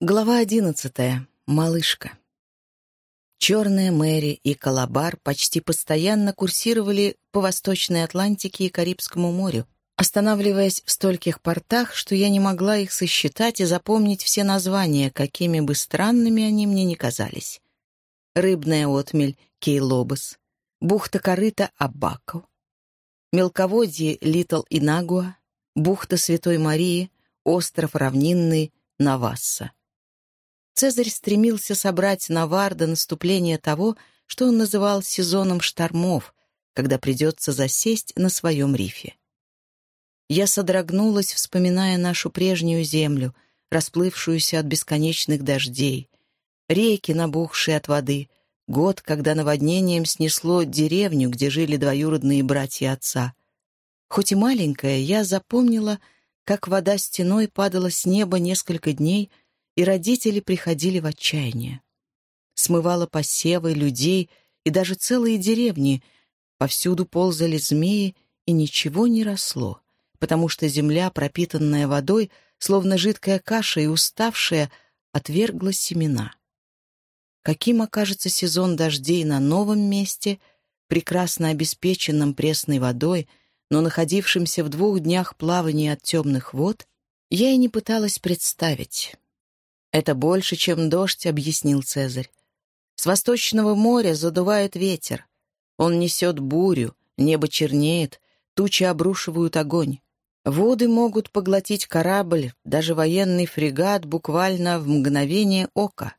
Глава одиннадцатая. Малышка. Черная Мэри и Калабар почти постоянно курсировали по Восточной Атлантике и Карибскому морю, останавливаясь в стольких портах, что я не могла их сосчитать и запомнить все названия, какими бы странными они мне ни казались. Рыбная отмель Кейлобос, бухта-корыта Абако, мелководье Литл Инагуа, бухта Святой Марии, остров равнинный Навасса. Цезарь стремился собрать навар до наступления того, что он называл сезоном штормов, когда придется засесть на своем рифе. Я содрогнулась, вспоминая нашу прежнюю землю, расплывшуюся от бесконечных дождей, реки, набухшие от воды, год, когда наводнением снесло деревню, где жили двоюродные братья отца. Хоть и маленькая, я запомнила, как вода стеной падала с неба несколько дней — и родители приходили в отчаяние. Смывало посевы, людей и даже целые деревни. Повсюду ползали змеи, и ничего не росло, потому что земля, пропитанная водой, словно жидкая каша и уставшая, отвергла семена. Каким окажется сезон дождей на новом месте, прекрасно обеспеченном пресной водой, но находившимся в двух днях плавания от темных вод, я и не пыталась представить. «Это больше, чем дождь», — объяснил Цезарь. «С восточного моря задувает ветер. Он несет бурю, небо чернеет, тучи обрушивают огонь. Воды могут поглотить корабль, даже военный фрегат буквально в мгновение ока.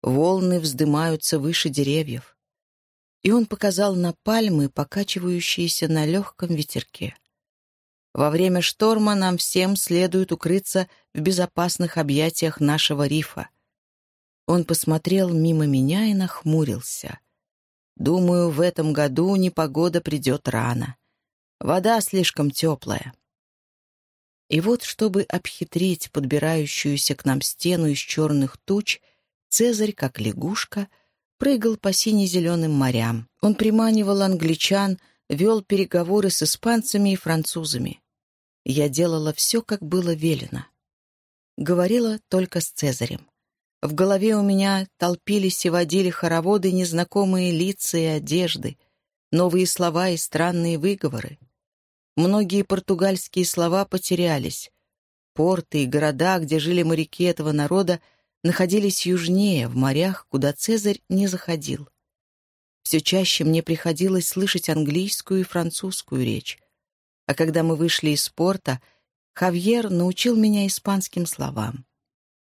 Волны вздымаются выше деревьев. И он показал на пальмы, покачивающиеся на легком ветерке. Во время шторма нам всем следует укрыться в безопасных объятиях нашего рифа. Он посмотрел мимо меня и нахмурился. Думаю, в этом году непогода придет рано. Вода слишком теплая. И вот, чтобы обхитрить подбирающуюся к нам стену из черных туч, Цезарь, как лягушка, прыгал по сине-зеленым морям. Он приманивал англичан, вел переговоры с испанцами и французами. Я делала все, как было велено. Говорила только с Цезарем. В голове у меня толпились и водили хороводы незнакомые лица и одежды, новые слова и странные выговоры. Многие португальские слова потерялись. Порты и города, где жили моряки этого народа, находились южнее, в морях, куда Цезарь не заходил. Все чаще мне приходилось слышать английскую и французскую речь. А когда мы вышли из порта, Хавьер научил меня испанским словам.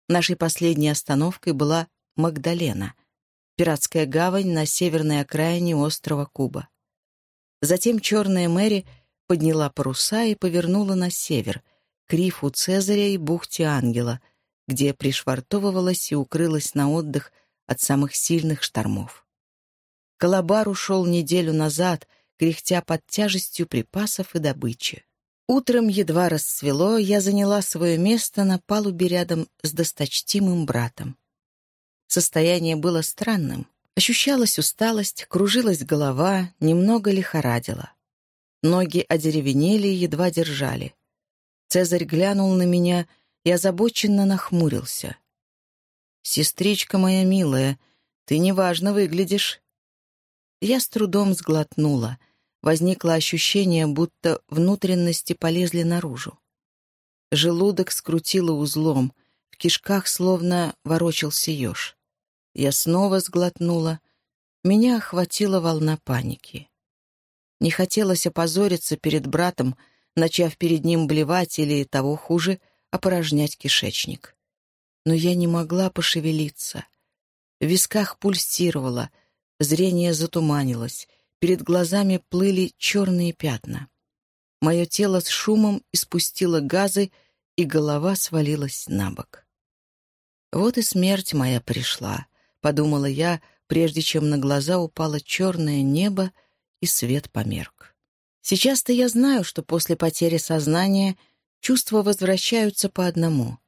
Нашей последней остановкой была Магдалена, пиратская гавань на северной окраине острова Куба. Затем черная Мэри подняла паруса и повернула на север, к рифу Цезаря и бухте Ангела, где пришвартовывалась и укрылась на отдых от самых сильных штормов. Калабар ушел неделю назад, кряхтя под тяжестью припасов и добычи. Утром едва расцвело, я заняла свое место на палубе рядом с досточтимым братом. Состояние было странным. Ощущалась усталость, кружилась голова, немного лихорадила. Ноги одеревенели и едва держали. Цезарь глянул на меня и озабоченно нахмурился. «Сестричка моя милая, ты неважно выглядишь». Я с трудом сглотнула возникло ощущение, будто внутренности полезли наружу. Желудок скрутило узлом, в кишках словно ворочался еж. Я снова сглотнула. Меня охватила волна паники. Не хотелось опозориться перед братом, начав перед ним блевать или, того хуже, опорожнять кишечник. Но я не могла пошевелиться. В висках пульсировало, зрение затуманилось, Перед глазами плыли черные пятна. Мое тело с шумом испустило газы, и голова свалилась на бок. «Вот и смерть моя пришла», — подумала я, прежде чем на глаза упало черное небо и свет померк. Сейчас-то я знаю, что после потери сознания чувства возвращаются по одному.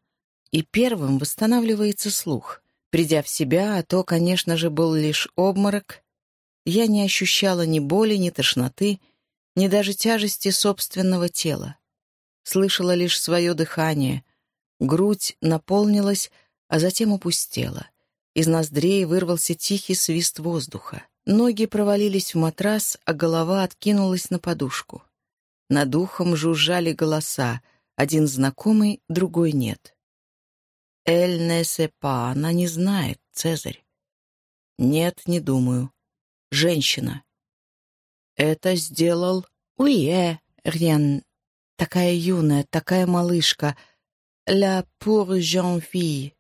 И первым восстанавливается слух. Придя в себя, а то, конечно же, был лишь обморок, я не ощущала ни боли, ни тошноты, ни даже тяжести собственного тела. Слышала лишь свое дыхание. Грудь наполнилась, а затем опустела. Из ноздрей вырвался тихий свист воздуха. Ноги провалились в матрас, а голова откинулась на подушку. Над ухом жужжали голоса, один знакомый, другой нет. «Эль не она не знает, Цезарь». «Нет, не думаю. Женщина». «Это сделал Уе, Рен. Такая юная, такая малышка. Ля пур jeune fille.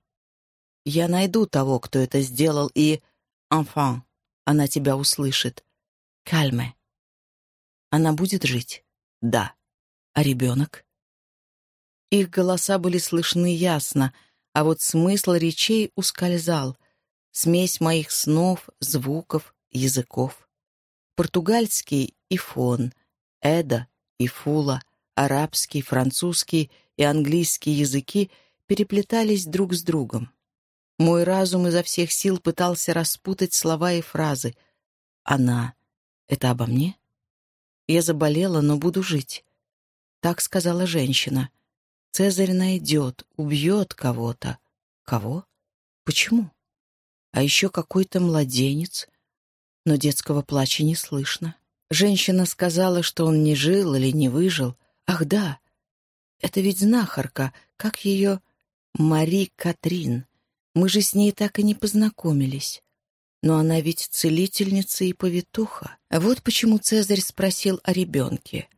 Я найду того, кто это сделал, и... Enfant, она тебя услышит. Кальме. Она будет жить? Да. А ребенок? Их голоса были слышны ясно, а вот смысл речей ускользал. Смесь моих снов, звуков, языков. Португальский и фон, эда и фула, арабский, французский и английский языки переплетались друг с другом. Мой разум изо всех сил пытался распутать слова и фразы. «Она. Это обо мне?» «Я заболела, но буду жить». Так сказала женщина. «Цезарь найдет, убьет кого-то». «Кого? Почему?» «А еще какой-то младенец». Но детского плача не слышно. Женщина сказала, что он не жил или не выжил. Ах да, это ведь знахарка, как ее... Мари Катрин. Мы же с ней так и не познакомились. Но она ведь целительница и повитуха. Вот почему Цезарь спросил о ребенке.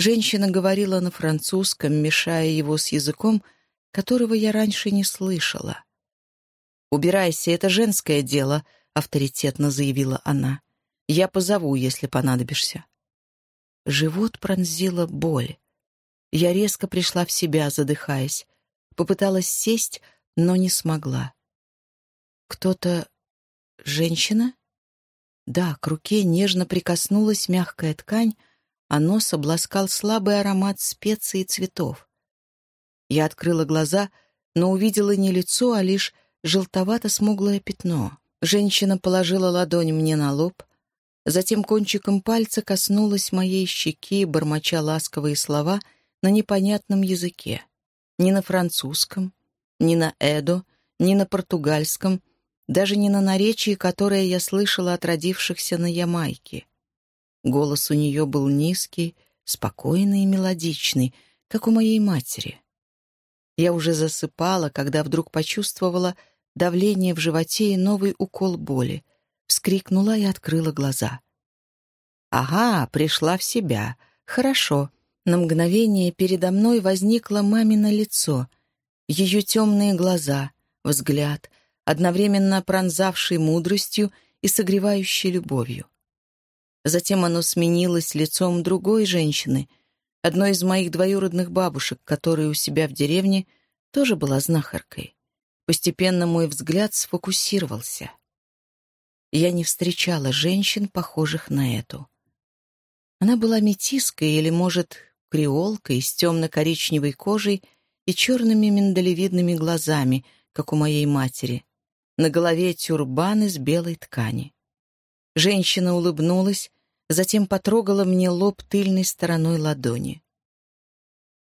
Женщина говорила на французском, мешая его с языком, которого я раньше не слышала. «Убирайся, это женское дело», — авторитетно заявила она. «Я позову, если понадобишься». Живот пронзила боль. Я резко пришла в себя, задыхаясь. Попыталась сесть, но не смогла. Кто-то... Женщина? Да, к руке нежно прикоснулась мягкая ткань, а нос обласкал слабый аромат специй и цветов. Я открыла глаза, но увидела не лицо, а лишь желтовато-смуглое пятно. Женщина положила ладонь мне на лоб, затем кончиком пальца коснулась моей щеки, бормоча ласковые слова — на непонятном языке. Ни на французском, ни на эдо, ни на португальском, даже не на наречии, которое я слышала от родившихся на Ямайке. Голос у нее был низкий, спокойный и мелодичный, как у моей матери. Я уже засыпала, когда вдруг почувствовала давление в животе и новый укол боли. Вскрикнула и открыла глаза. «Ага, пришла в себя. Хорошо. На мгновение передо мной возникло мамино лицо, ее темные глаза, взгляд, одновременно пронзавший мудростью и согревающий любовью. Затем оно сменилось лицом другой женщины, одной из моих двоюродных бабушек, которая у себя в деревне тоже была знахаркой. Постепенно мой взгляд сфокусировался. Я не встречала женщин, похожих на эту. Она была метиской или, может, креолкой с темно-коричневой кожей и черными миндалевидными глазами, как у моей матери. На голове тюрбан из белой ткани. Женщина улыбнулась, затем потрогала мне лоб тыльной стороной ладони.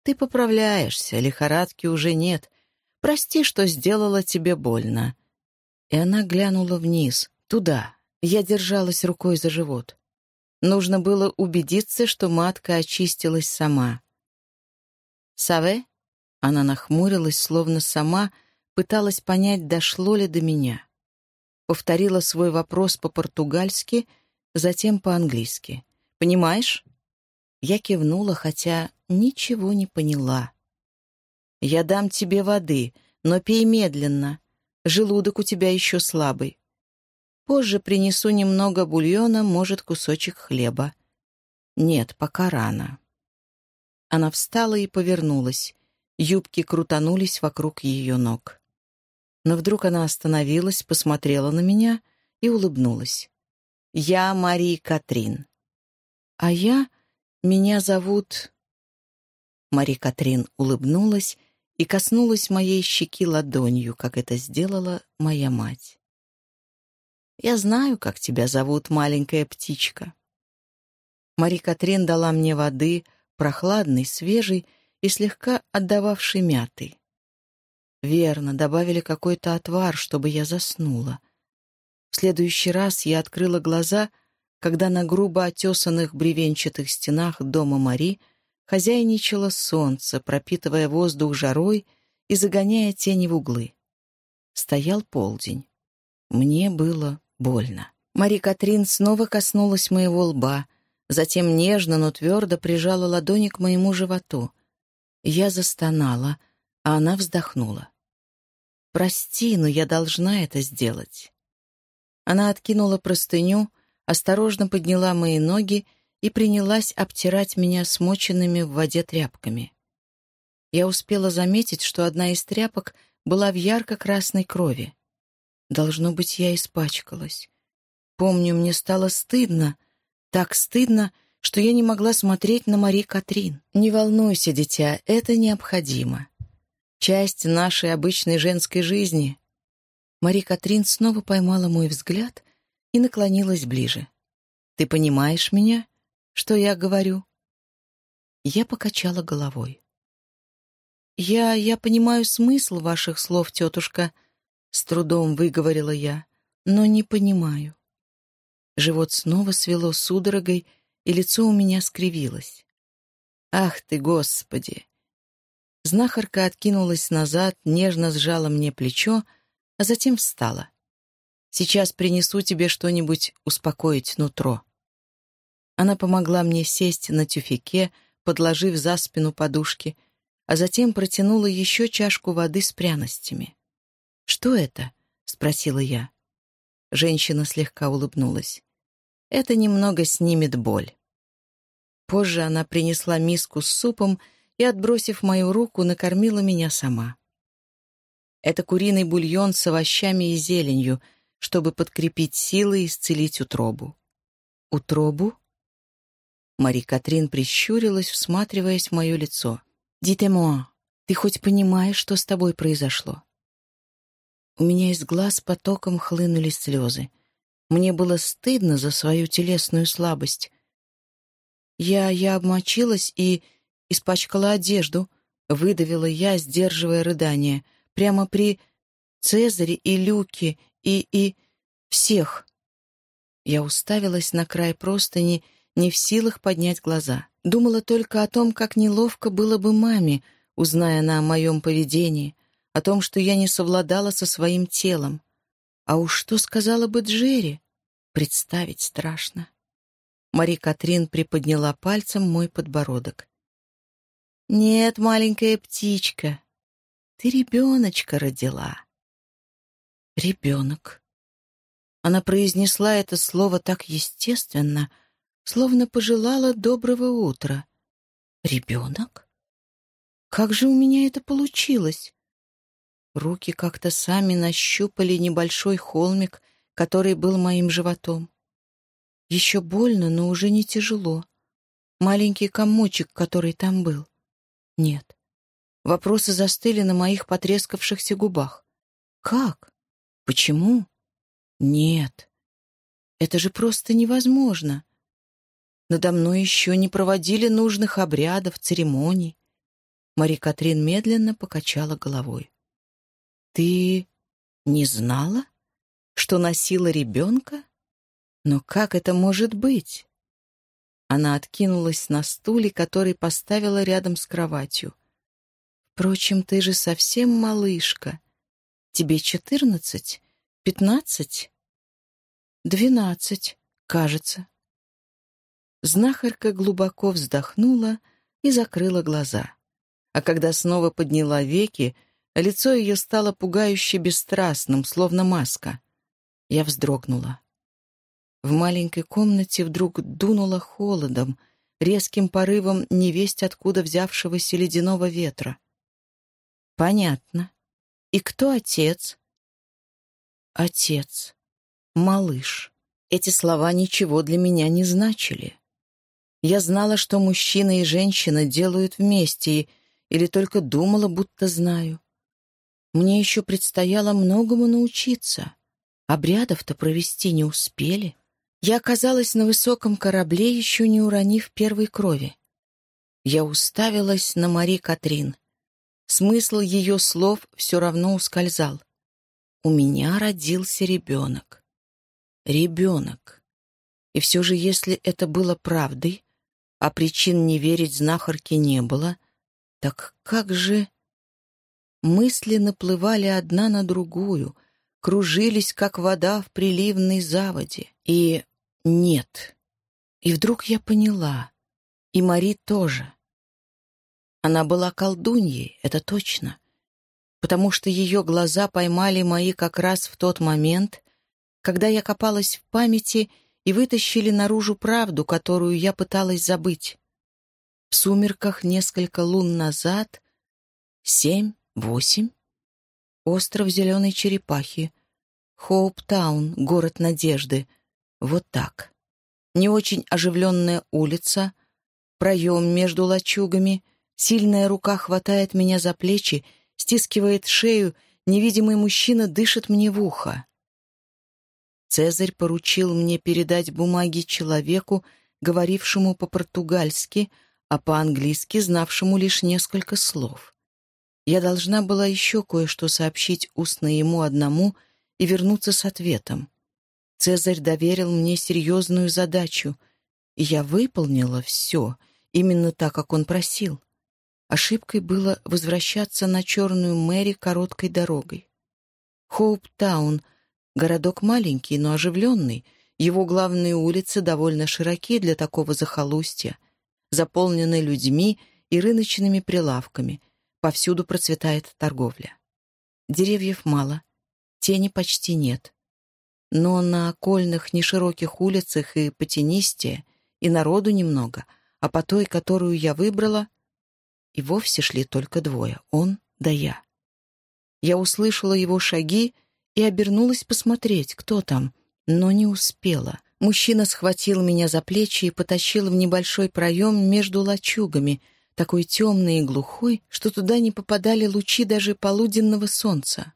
«Ты поправляешься, лихорадки уже нет. Прости, что сделала тебе больно». И она глянула вниз, туда. Я держалась рукой за живот. Нужно было убедиться, что матка очистилась сама. «Саве?» Она нахмурилась, словно сама пыталась понять, дошло ли до меня. Повторила свой вопрос по-португальски, затем по-английски. «Понимаешь?» Я кивнула, хотя ничего не поняла. «Я дам тебе воды, но пей медленно. Желудок у тебя еще слабый. Позже принесу немного бульона, может, кусочек хлеба. Нет, пока рано. Она встала и повернулась. Юбки крутанулись вокруг ее ног. Но вдруг она остановилась, посмотрела на меня и улыбнулась. «Я Мария Катрин». «А я... Меня зовут...» Мари Катрин улыбнулась и коснулась моей щеки ладонью, как это сделала моя мать. Я знаю, как тебя зовут, маленькая птичка». Мари Катрин дала мне воды, прохладной, свежей и слегка отдававшей мятой. Верно, добавили какой-то отвар, чтобы я заснула. Следующий раз я открыла глаза, когда на грубо отесанных бревенчатых стенах дома Мари хозяйничало солнце, пропитывая воздух жарой и загоняя тени в углы. Стоял полдень. Мне было больно. Мари Катрин снова коснулась моего лба, затем нежно, но твердо прижала ладони к моему животу. Я застонала, а она вздохнула. «Прости, но я должна это сделать». Она откинула простыню, осторожно подняла мои ноги и принялась обтирать меня смоченными в воде тряпками. Я успела заметить, что одна из тряпок была в ярко-красной крови. Должно быть, я испачкалась. Помню, мне стало стыдно, так стыдно, что я не могла смотреть на Мари Катрин. «Не волнуйся, дитя, это необходимо. Часть нашей обычной женской жизни». Мари Катрин снова поймала мой взгляд и наклонилась ближе. «Ты понимаешь меня, что я говорю?» Я покачала головой. «Я... я понимаю смысл ваших слов, тетушка», — с трудом выговорила я, — «но не понимаю». Живот снова свело судорогой, и лицо у меня скривилось. «Ах ты, Господи!» Знахарка откинулась назад, нежно сжала мне плечо, а затем встала. «Сейчас принесу тебе что-нибудь успокоить нутро». Она помогла мне сесть на тюфяке, подложив за спину подушки, а затем протянула еще чашку воды с пряностями. «Что это?» — спросила я. Женщина слегка улыбнулась. Это немного снимет боль. Позже она принесла миску с супом и, отбросив мою руку, накормила меня сама. Это куриный бульон с овощами и зеленью, чтобы подкрепить силы и исцелить утробу. Утробу? Мари Катрин прищурилась, всматриваясь в мое лицо. «Дите-moi, ты хоть понимаешь, что с тобой произошло?» У меня из глаз потоком хлынули слезы. Мне было стыдно за свою телесную слабость. Я... я обмочилась и испачкала одежду, выдавила я, сдерживая рыдание, прямо при Цезаре и Люке и... и... всех. Я уставилась на край простыни, не в силах поднять глаза. Думала только о том, как неловко было бы маме, узная она о моем поведении, о том, что я не совладала со своим телом. А уж что сказала бы Джерри? Представить страшно. Мари Катрин приподняла пальцем мой подбородок. «Нет, маленькая птичка, ты ребеночка родила». «Ребенок». Она произнесла это слово так естественно, словно пожелала доброго утра. «Ребенок? Как же у меня это получилось?» Руки как-то сами нащупали небольшой холмик, который был моим животом. Еще больно, но уже не тяжело. Маленький комочек, который там был. Нет. Вопросы застыли на моих потрескавшихся губах. Как? Почему? Нет. Это же просто невозможно. Надо мной еще не проводили нужных обрядов, церемоний. Мари Катрин медленно покачала головой. «Ты не знала, что носила ребенка? Но как это может быть?» Она откинулась на стуле, который поставила рядом с кроватью. «Впрочем, ты же совсем малышка. Тебе четырнадцать? Пятнадцать?» «Двенадцать, кажется». Знахарка глубоко вздохнула и закрыла глаза. А когда снова подняла веки, Лицо ее стало пугающе бесстрастным, словно маска. Я вздрогнула. В маленькой комнате вдруг дунуло холодом, резким порывом невесть откуда взявшегося ледяного ветра. «Понятно. И кто отец?» «Отец. Малыш». Эти слова ничего для меня не значили. Я знала, что мужчина и женщина делают вместе, или только думала, будто знаю. Мне еще предстояло многому научиться. Обрядов-то провести не успели. Я оказалась на высоком корабле, еще не уронив первой крови. Я уставилась на Мари Катрин. Смысл ее слов все равно ускользал. У меня родился ребенок. Ребенок. И все же, если это было правдой, а причин не верить знахарке не было, так как же... Мысли наплывали одна на другую, кружились, как вода в приливной заводе. И нет. И вдруг я поняла. И Мари тоже. Она была колдуньей, это точно. Потому что ее глаза поймали мои как раз в тот момент, когда я копалась в памяти и вытащили наружу правду, которую я пыталась забыть. В сумерках несколько лун назад, семь, восемь, остров Зеленой Черепахи, Хоуптаун, город Надежды, вот так. Не очень оживленная улица, проем между лачугами, сильная рука хватает меня за плечи, стискивает шею, невидимый мужчина дышит мне в ухо. Цезарь поручил мне передать бумаги человеку, говорившему по-португальски, а по-английски знавшему лишь несколько слов. Я должна была еще кое-что сообщить устно ему одному и вернуться с ответом. Цезарь доверил мне серьезную задачу, и я выполнила все, именно так, как он просил. Ошибкой было возвращаться на Черную Мэри короткой дорогой. Хоуптаун — Городок маленький, но оживленный. Его главные улицы довольно широки для такого захолустья, заполнены людьми и рыночными прилавками. Повсюду процветает торговля. Деревьев мало, тени почти нет. Но на окольных нешироких улицах и потенистее, и народу немного, а по той, которую я выбрала, и вовсе шли только двое — он да я. Я услышала его шаги и обернулась посмотреть, кто там, но не успела. Мужчина схватил меня за плечи и потащил в небольшой проем между лачугами, такой темный и глухой, что туда не попадали лучи даже полуденного солнца.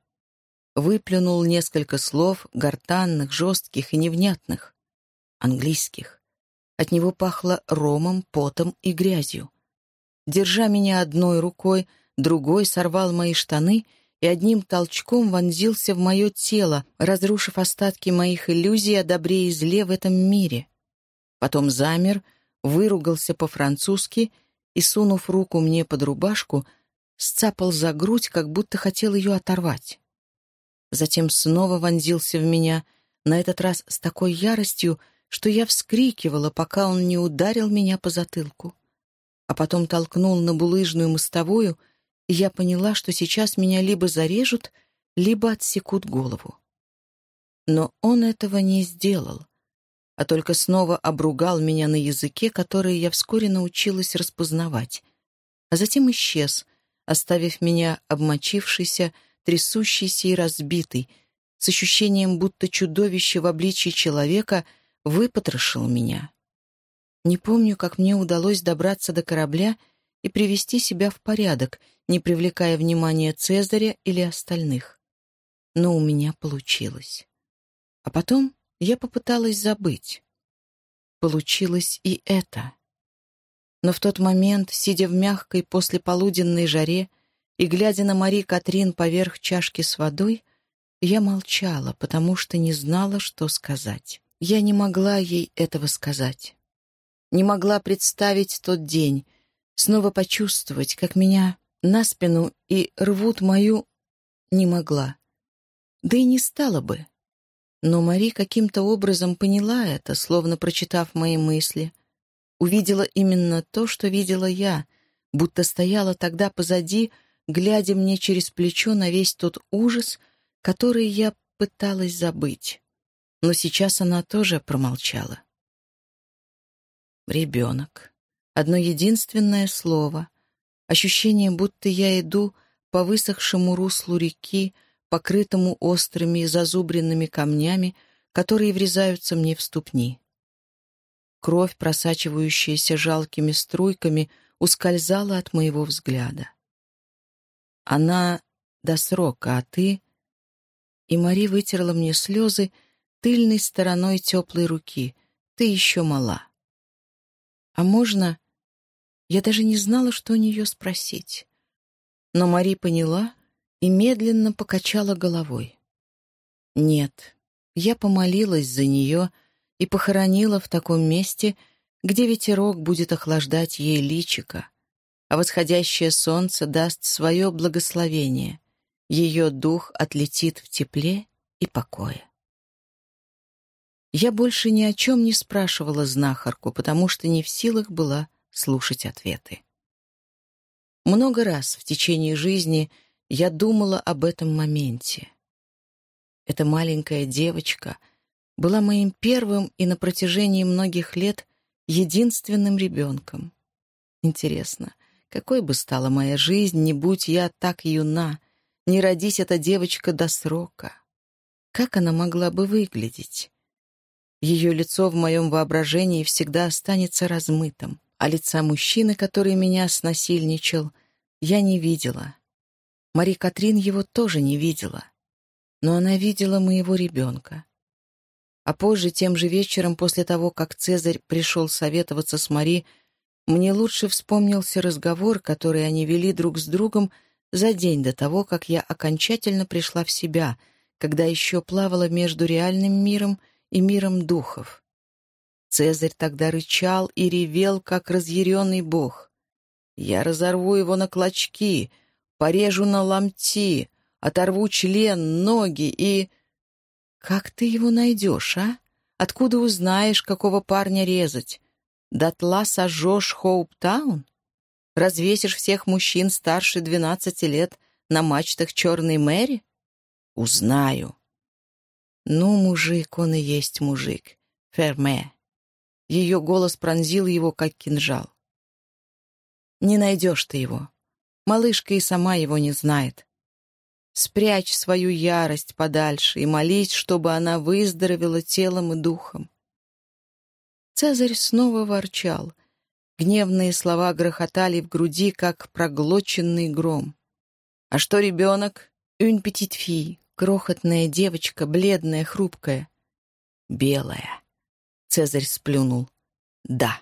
Выплюнул несколько слов, гортанных, жестких и невнятных. Английских. От него пахло ромом, потом и грязью. Держа меня одной рукой, другой сорвал мои штаны — и одним толчком вонзился в мое тело, разрушив остатки моих иллюзий о добре и зле в этом мире. Потом замер, выругался по-французски и, сунув руку мне под рубашку, сцапал за грудь, как будто хотел ее оторвать. Затем снова вонзился в меня, на этот раз с такой яростью, что я вскрикивала, пока он не ударил меня по затылку. А потом толкнул на булыжную мостовую — и я поняла, что сейчас меня либо зарежут, либо отсекут голову. Но он этого не сделал, а только снова обругал меня на языке, который я вскоре научилась распознавать, а затем исчез, оставив меня обмочившейся, трясущейся и разбитой, с ощущением, будто чудовище в обличии человека выпотрошило меня. Не помню, как мне удалось добраться до корабля и привести себя в порядок, не привлекая внимания Цезаря или остальных. Но у меня получилось. А потом я попыталась забыть. Получилось и это. Но в тот момент, сидя в мягкой послеполуденной жаре и глядя на Мари Катрин поверх чашки с водой, я молчала, потому что не знала, что сказать. Я не могла ей этого сказать. Не могла представить тот день, снова почувствовать, как меня на спину и рвут мою... Не могла. Да и не стала бы. Но Мари каким-то образом поняла это, словно прочитав мои мысли. Увидела именно то, что видела я, будто стояла тогда позади, глядя мне через плечо на весь тот ужас, который я пыталась забыть. Но сейчас она тоже промолчала. Ребенок. Одно единственное слово. Ощущение, будто я иду по высохшему руслу реки, покрытому острыми зазубренными камнями, которые врезаются мне в ступни. Кровь, просачивающаяся жалкими струйками, ускользала от моего взгляда. Она до срока, а ты... И Мари вытерла мне слезы тыльной стороной теплой руки. Ты еще мала. А можно... Я даже не знала, что у нее спросить. Но Мари поняла и медленно покачала головой. Нет, я помолилась за нее и похоронила в таком месте, где ветерок будет охлаждать ей личико, а восходящее солнце даст свое благословение. Ее дух отлетит в тепле и покое. Я больше ни о чем не спрашивала знахарку, потому что не в силах была слушать ответы. Много раз в течение жизни я думала об этом моменте. Эта маленькая девочка была моим первым и на протяжении многих лет единственным ребенком. Интересно, какой бы стала моя жизнь, не будь я так юна, не родись эта девочка до срока? Как она могла бы выглядеть? Ее лицо в моем воображении всегда останется размытым, а лица мужчины, который меня снасильничал, я не видела. Мари Катрин его тоже не видела. Но она видела моего ребенка. А позже, тем же вечером, после того, как Цезарь пришел советоваться с Мари, мне лучше вспомнился разговор, который они вели друг с другом за день до того, как я окончательно пришла в себя, когда еще плавала между реальным миром и миром духов. Цезарь тогда рычал и ревел, как разъяренный бог. «Я разорву его на клочки, порежу на ломти, оторву член, ноги и...» «Как ты его найдешь, а? Откуда узнаешь, какого парня резать? Дотла сожжешь Хоуптаун? Развесишь всех мужчин старше двенадцати лет на мачтах Черной Мэри? Узнаю. «Ну, мужик, он и есть мужик. Ферме». Ее голос пронзил его, как кинжал. «Не найдешь ты его. Малышка и сама его не знает. Спрячь свою ярость подальше и молись, чтобы она выздоровела телом и духом». Цезарь снова ворчал. Гневные слова грохотали в груди, как проглоченный гром. «А что ребенок? Une petite fille. Крохотная девочка, бледная, хрупкая. Белая. Цезарь сплюнул. Да.